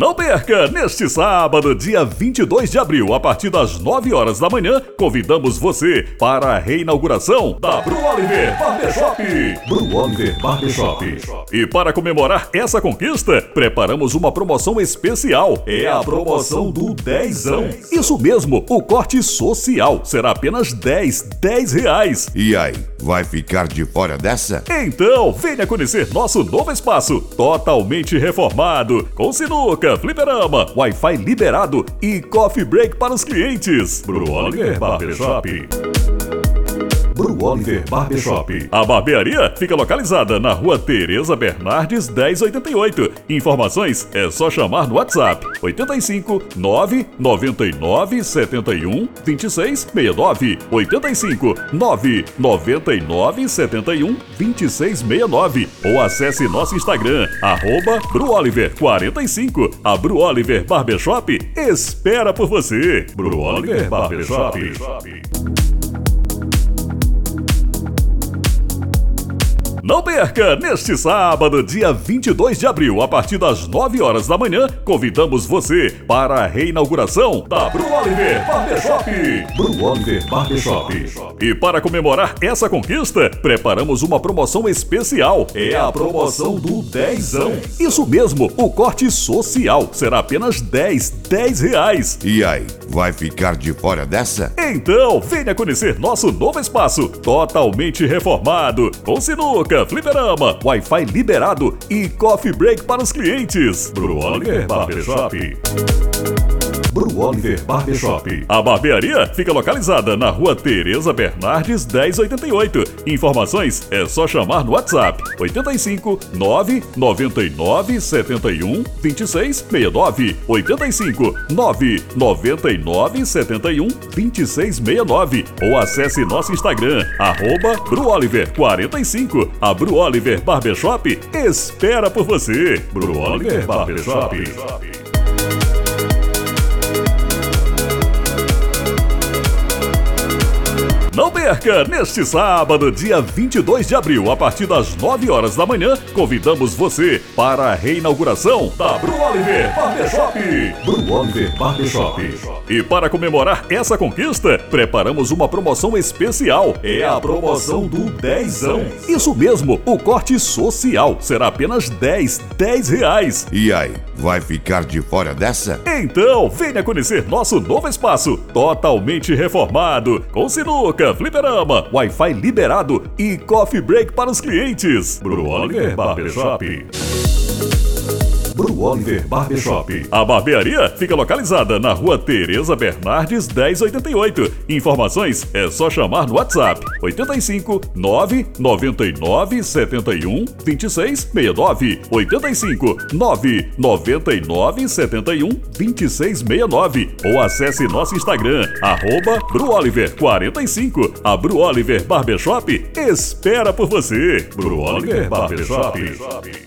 Não perca, neste sábado, dia 22 de abril, a partir das 9 horas da manhã, convidamos você para a reinauguração da Bru Oliver Barbershop. Bru Oliver Barbershop. E para comemorar essa conquista, preparamos uma promoção especial. É a promoção do dezão. Isso mesmo, o corte social será apenas 10, 10 reais. E aí, vai ficar de fora dessa? Então, venha conhecer nosso novo espaço, totalmente reformado, com sinuca, fliperama, Wi-Fi liberado e coffee break para os clientes. Bru Oliver Barbershop. Bru Oliver Barbershop. A barbearia fica localizada na rua Tereza Bernardes 1088. Informações é só chamar no WhatsApp 85 999 71 26 69 85 999 71 26 69 ou acesse nosso Instagram arroba Oliver 45 A Bru Oliver Barbershop espera por você. Bru Oliver Barbershop. Não perca! Neste sábado, dia 22 de abril, a partir das 9 horas da manhã, convidamos você para a reinauguração da Bru Oliver Barbershop. Bru Oliver Barbershop. E para comemorar essa conquista, preparamos uma promoção especial. É a promoção do dezão. Isso mesmo, o corte social será apenas 10, 10 reais. E aí, vai ficar de fora dessa? Então, venha conhecer nosso novo espaço, totalmente reformado, com sinuca, fliperama, Wi-Fi liberado e coffee break para os clientes. Bru Oliver Barbershop. Bru Oliver Barbershop. A barbearia fica localizada na rua Tereza Bernardes 1088. Informações é só chamar no WhatsApp 85 999 71 26 69 85 999 71 26 69 ou acesse nosso Instagram arroba Oliver 45 A Bru Oliver Barbershop espera por você. Bru Oliver Barbershop. Não perca! Neste sábado, dia 22 de abril, a partir das 9 horas da manhã, convidamos você para a reinauguração da Bru Oliver Barbershop. Bru Oliver Barbershop. E para comemorar essa conquista, preparamos uma promoção especial. É a promoção do dezão. Isso mesmo, o corte social será apenas 10, 10 reais. E aí, vai ficar de fora dessa? Então, venha conhecer nosso novo espaço, totalmente reformado, com sinuca, fliperama, Wi-Fi liberado e coffee break para os clientes. Bru Oliver Barbershop. Bru Oliver Barbershop. A barbearia fica localizada na rua Tereza Bernardes 1088. Informações é só chamar no WhatsApp 85 999 71 26 69 85 999 71 26 69 ou acesse nosso Instagram arroba Oliver 45. A Bru Oliver Barbershop espera por você. Bru Oliver Barbershop.